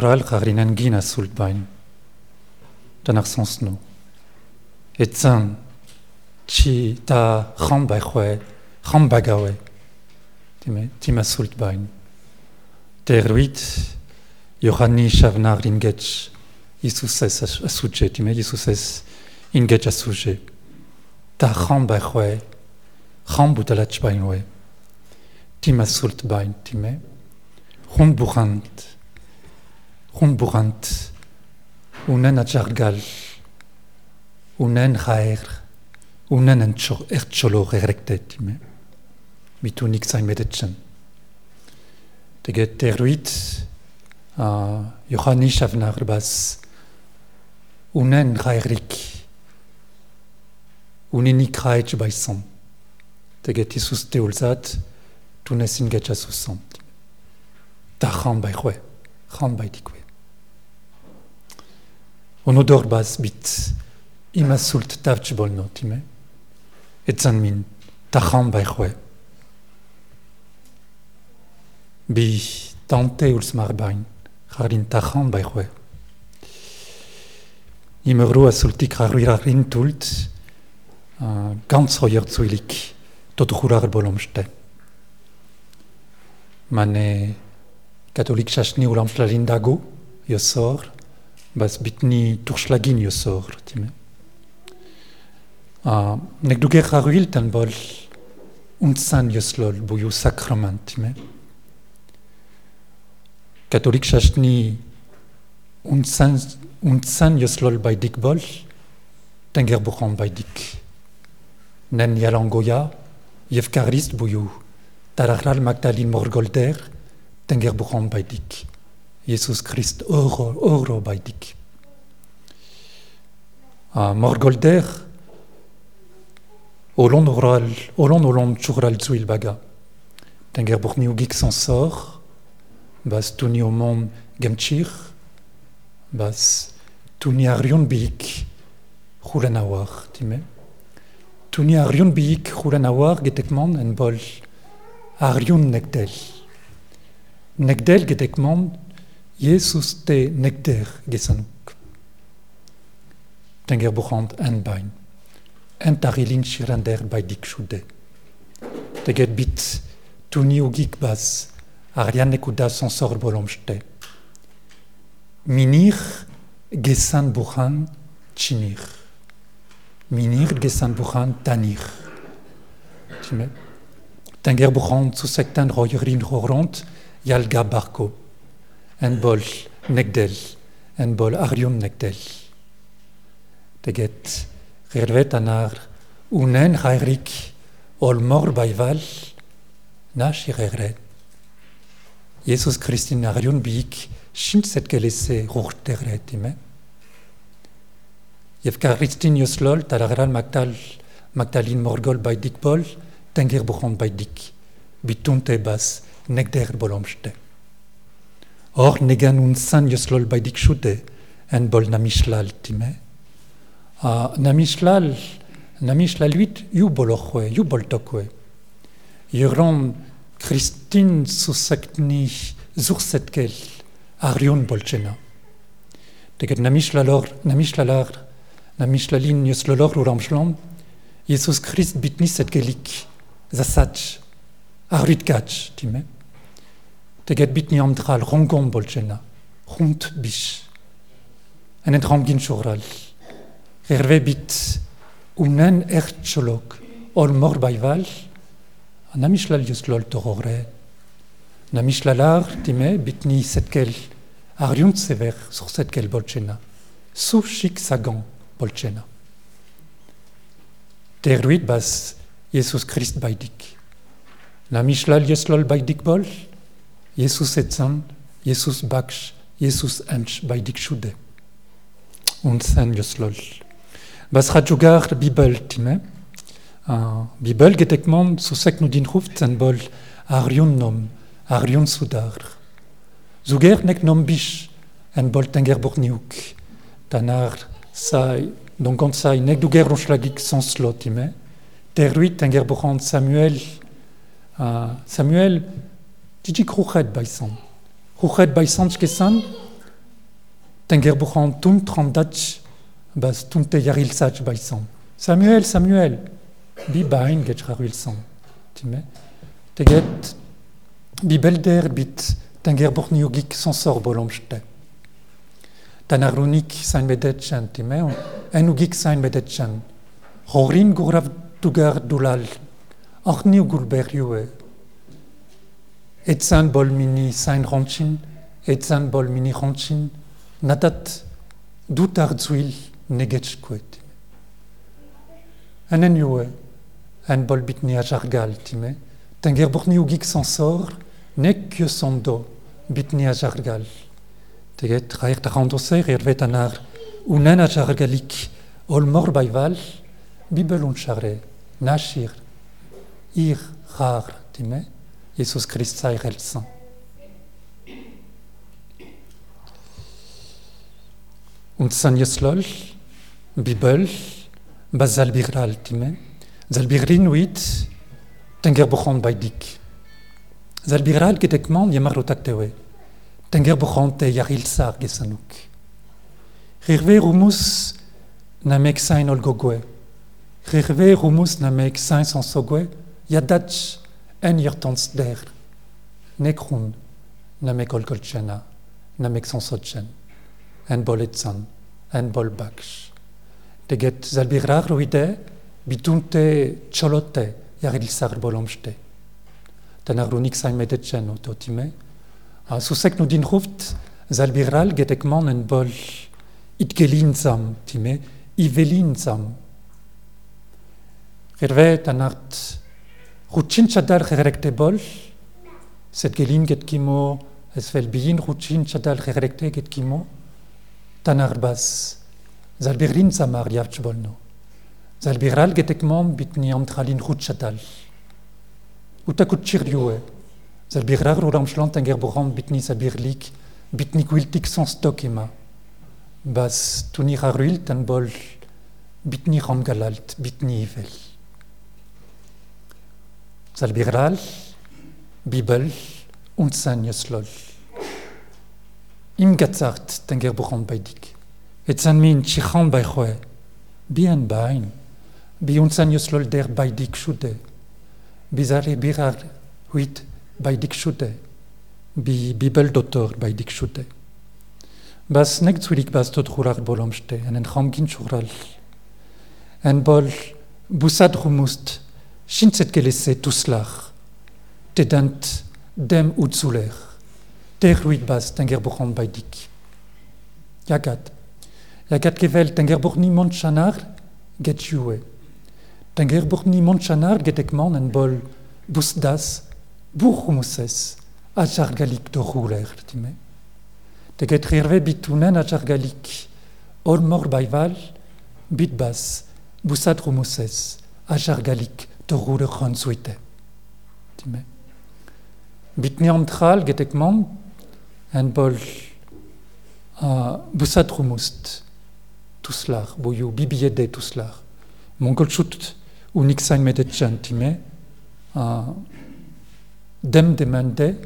Ral garinen gina sult bain. Dan ar sens no. Et zan, chi ta ram bai chwe, ram bagawe. Time, tima sult bain. Der ruit, Johanni shavnar in getch, Isus es a suje, time, Isus es in getch a suje. Ta ram bai chwe, ram butalach bain we. Tima sult bain, time. Hon rumburannt, unan achargal, unan khair, unan anchor ercholo rerektetime. Mitunik sein medetchen. Тэгээд Теруит а Йоханни Шафнахр бас үнэн хайрыг үнэнийг хайж байсан. Тэгээд Иесустэй уулзаад түнэсин гэж асуусан. Та хан байхгүй. Хан байдаггүй өнөөдөр бас бит имас сүлт тавч болно тийм ээ. Эцэн минь тахан байх вэ. Би тантэ улсмар байн харлин тахан байх вэ. Имэрүү асултик харуирахын тулд ганц хоёр зүйлийг тодорхойлох боломжтой. Манай католик шашны уламжлалын дагуу ёсоор bas bitni turschlagin yo sor, time. Uh, nek du ger raruil tan bol unsan yo slol bu yo sakrament, time. Katolik chachni unsan, unsan yo slol bay dik bol, tenger buchan bay dik. Nen yalangoya, yevkarist bu yo, tarachral magdalin morgolder, tenger buchan baidik. Jesus Christ oro, oro baidik. A morgolder, olon oral, olon olon tchoural zuil baga. Tenger buchni ugik sans sor, bas tuni o mom gemchir, bas tuni arion biik, chulen awar, time. Tuni arion biik, chulen awar, getekman en bol, arion nekdel. Nekdel gedekman, Jesus te nekder gesanuk. Tenger buchant en bain. En tarilin shirander bei dik shude. Teget bit tuni ugik bas, arian nekuda sensor bolomste. Minir gesan buchan chinir. Minir gesan buchan tanir. Tenger buchant zu sektan royerin roront, Yalga Barko, en bol nekdel, en bol arium nekdel. Teget rervet anar unen rairik ol mor baival na shireret. Jesus Christin arium biik shin set gelese ruchteret ime. Yevka Christin yoslol talagral magdal Magdalene Morgol by Dick Paul, tenger buchon by Dick, bitunte bas, nekder bolomste. Or negan un san yoslol by dik shude en bol namishlal time. A namishlal, namishlal huit yu bolochwe, yu boltokwe. Yuron Christine susekni zursetkel arion bolchena. Teget namishlalor, namishlalar, namishlalin yoslolor uramshlam, Jesus Christ bitni setkelik, zasach, Arrit gatch, time. Teget bit ni amdral rongon bolchena, runt bish. En en ramgin choral. Herve bit unen ertcholok, ol mor baival, an amishlal yus lol torore. Namishlalar, time, bit ni setkel, ariunt sever sur setkel bolchena. Sou chik sagan bolchena. Terruit bas Jesus Christ baidik. La Mishlal Yeslol by Dick Bol, Jesus etzan, Jesus baksh, Jesus ench by Dick Shude. Und sen Yeslol. Bas radjugar Bibel time. Uh, Bibel getekman so sek nu din ruft sen bol arion nom, arion sudar. Zuger nek nom bish en bol tenger borniuk. Tanar sai, donc on sai nek duger ronschlagik sans slot time. Tenger borant Samuel Uh, Samuel, tiji kruchet baisan. Kruchet baisan chkesan, tenger buchan tun trandach bas tun te yaril sach baisan. Samuel, Samuel, bi bain get raruilsan. Time, teget bi belder bit tenger buchni ugik sonsor bolomste. Tanarunik sain medetchen, time, en ugik sain medetchen. Horin gurav dugar dulal, ach ni gulber yue. Et san bol mini sain ranchin, et san bol mini ranchin, nadat dutar zuil neget kwet. En en yue, en bol bitni a jargal, time, tenger buchni ugik sensor, nek que son do, bitni a jargal. Teget raer ta randoser er vet anar, unen a jargalik, ol mor baival, bibel un charre, nashir, ir rar, time, Jesus Christ sei relsan. Und san yeslol, bibel, bazal biral, time, zalbirlin uit, tenger bochon by dik. Zalbiral gedekman yamar rotaktewe, tenger bochon te yaril sar gesanuk. Rirve rumus namek sain olgogwe, rirve rumus namek sain sonsogwe, yadach en yirtons der, nekrun namek olgolchena, namek sonsotchen, en boletsan, en bolbaksh. Zalbirar ruide, bitunte cholote, yaril sar bolomste. Tanarunik sain medetchen ototime. Susek ruft, zalbiral getekman en bol itgelinsam, time, ivelinsam. Gerwe tanart ruchin chadal gerekte bol, set gelin get kimo, es vel biin ruchin chadal gerekte get kimo, tanar bas, zalbirlin samar yavch bolno. Zalbiral getekman bitni amtralin ruchadal. Utakut chirliue, zalbirar uramschlant en gerboran bitni zalbirlik, bitni quiltik sans stock ema. Bas tuni raruil tan bol bitni ramgalalt, bitni ivel. Salbiral, Bibel und Sanyeslol. Im Gazart, Tanger Buchon Baidik. Et Sanmin, Chichon Baichwe, Bien Bain, Bi und Sanyeslol der Baidik Schute, Bizarre Birar, Huit Baidik Schute, Bi Bibel Dotor Baidik Schute. Bas nekt zulik bas tot rular bolomste, einen Chomkin Schural, ein Bol Busad Rumust, shinset gelese tuslach, te dant dem utzuler, te ruit bas tenger buchon by dik. Yagat. Yagat kevel tenger buchni monchanar, get yue. Tenger burni monchanar getekman en bol busdas burhumuses achargalik do rouler, time. Teget rirve bitunen achargalik ol mor baival bit bas busat rumuses achargalik do rouler ron suite. Time. Bitni antral getekman en bol uh, busat tuslar, boyou bibiede tuslar. Mongol chut unik sain medetjan time, uh, dem demande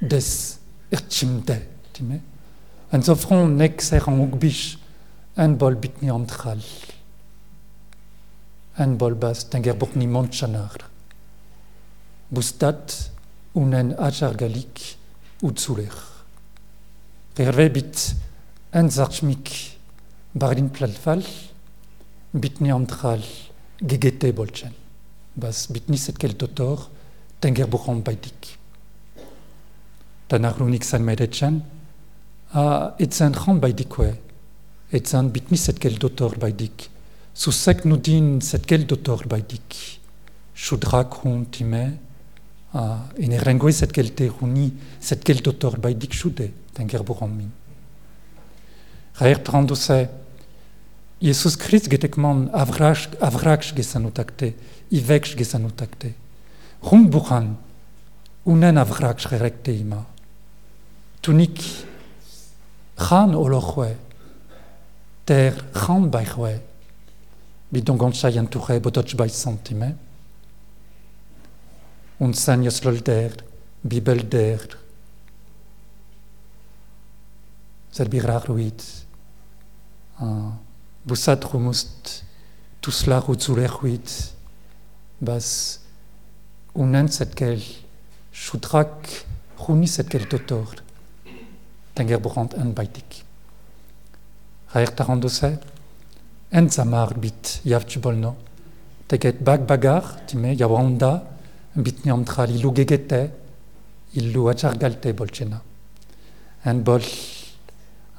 des erchimde time. En so fron nek ser an ugbish en bol bitni antral. En bol bas tenger bokni montchanar. Bustat unen ajar galik utzuler. Rerve bit en zarchmik barin plalfal, bitni antral gegete bolchen. Bas bitni set kel totor, tenger buchon baidik. Tanar lunik san medetchen, a etzan chan baidikwe, etzan bitni set kel dotor baidik. Susek nu din set kel dotor baidik. Chudrak hun time, a en erengwe set kel te runi, set kel dotor baidik chude, tenger buchon min. Raer trandose, Jesus Christ getekman avraksh gesanutakte, iveksh gesanutakte. Buchan, unen avraksh gerekte ima. Tunik, chan olochwe, ter chan baichwe, bidongon chayan tuche bodoch bai sentime. Und sanyas lol der, bibel der, zerbirar ruit. Busat rumust tuslar utzuler ruit. Bas unen setkel chutrak runi setkel totor. Tenger brand en baitik. Raer en zamar bit yavch bolno. Teget bag bagar, time yawanda, bit niam trali lugegete, illu achargalte bolchena. En bol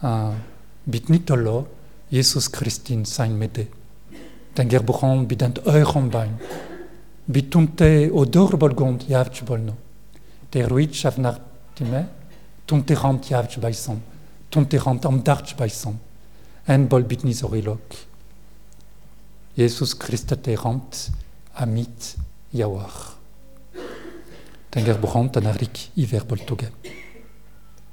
uh, bit nitolo, Jesus Christin sein mede. Tenger brand bident euron bain. Bitunte odor bolgond yavch bolno. Te ruit chavnar time, tunte rant yavch baison. Tunte rant am darch baison. En bol bitni zorilok. Jesus Christ te rant amit yawar. Tenger brand anarik iver.